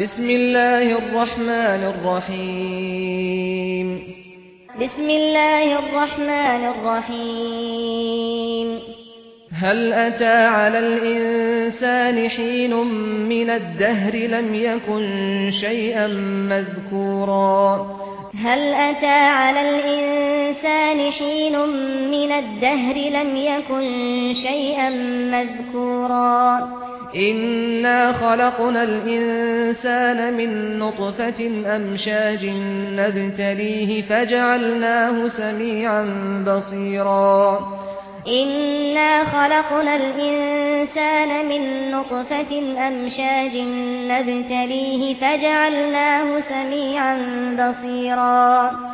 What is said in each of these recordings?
بسم الله الرحمن الرحيم بسم الله الرحمن الرحيم هل أتى على الإنسان حين من الدهر لم يكن شيئا مذكورا هل أتى على الإنسان حين من الدهر لم يكن شيئا مذكورا إنا خلقنا الإنسان من نطفة أمشاج نبتليه فجعلناه سميعا بصيرا. إنا خلقنا الإنسان من نطفة أمشاج نبتليه فجعلناه سميعا بصيرا.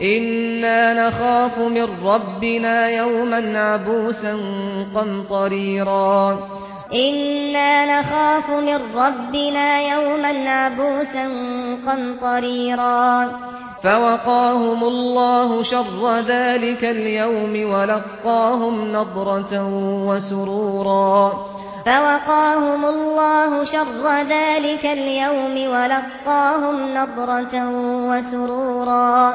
إنا نخاف من ربنا يوما عبوسا قمطريرا إنا نخاف من ربنا يوما عبوسا قمطريرا فوقاهم الله شر ذلك اليوم ولقاهم نظره وسرورا فوقاهم الله شر ذلك اليوم ولقاهم نظره وسرورا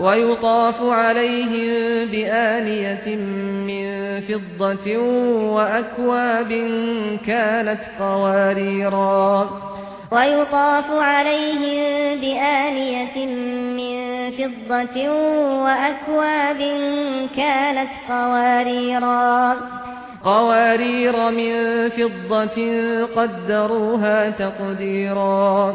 ويطاف عليهم بآنية من فضة وأكواب كانت قواريرا ويطاف عليهم بآنية من فضة وأكواب كانت قواريرا قوارير من فضة قدروها تقديرا.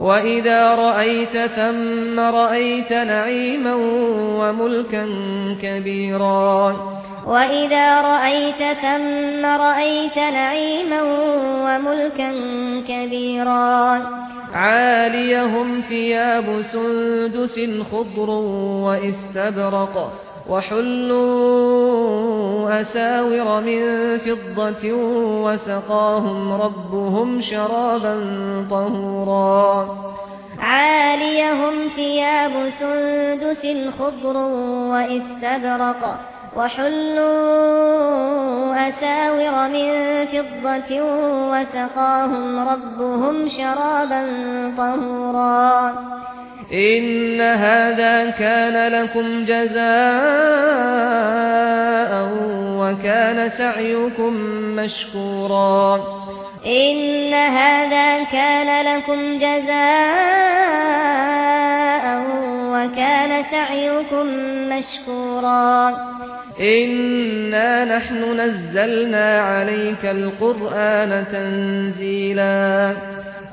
وَإِذَا رَأَيْتَ ثَمَّ رَأَيْتَ نَعِيمًا وَمُلْكًا كَبِيرًا. وَإِذَا رَأَيْتَ ثَمَّ رَأَيْتَ نَعِيمًا وَمُلْكًا كَبِيرًا. عَالِيَهُمْ ثِيَابُ سُنْدُسٍ خُضْرٌ وَإِسْتَبْرَقٌ. وحلوا أساور من فضة وسقاهم ربهم شرابا طهورا. عاليهم ثياب سندس خضر وإستبرق. وحلوا أساور من فضة وسقاهم ربهم شرابا طهورا. إن هذا كان لكم جزاء وكان سعيكم مشكورا إن هذا كان لكم جزاء وكان سعيكم مشكورا ان نحن نزلنا عليك القرآن تنزيلا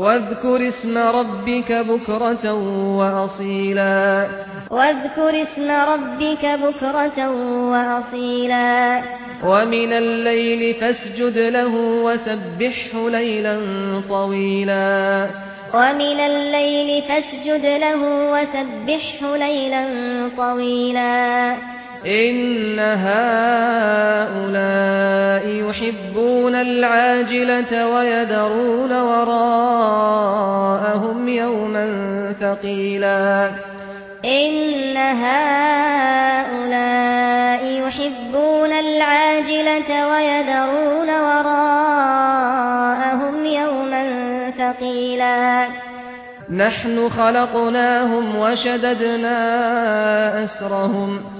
واذكر اسم ربك بكرة وأصيلا. واذكر اسم ربك بكرة وأصيلا. ومن الليل فاسجد له وسبحه ليلا طويلا. ومن الليل فاسجد له وسبحه ليلا طويلا. إن هؤلاء يحب يَرْجُونَ الْعَاجِلَةَ وَيَذَرُونَ وَرَاءَهُمْ يَوْمًا ثَقِيلًا إِنَّ هَؤُلَاءِ يُحِبُّونَ الْعَاجِلَةَ وَيَذَرُونَ وَرَاءَهُمْ يَوْمًا ثَقِيلًا نَحْنُ خَلَقْنَاهُمْ وَشَدَدْنَا أَسْرَهُمْ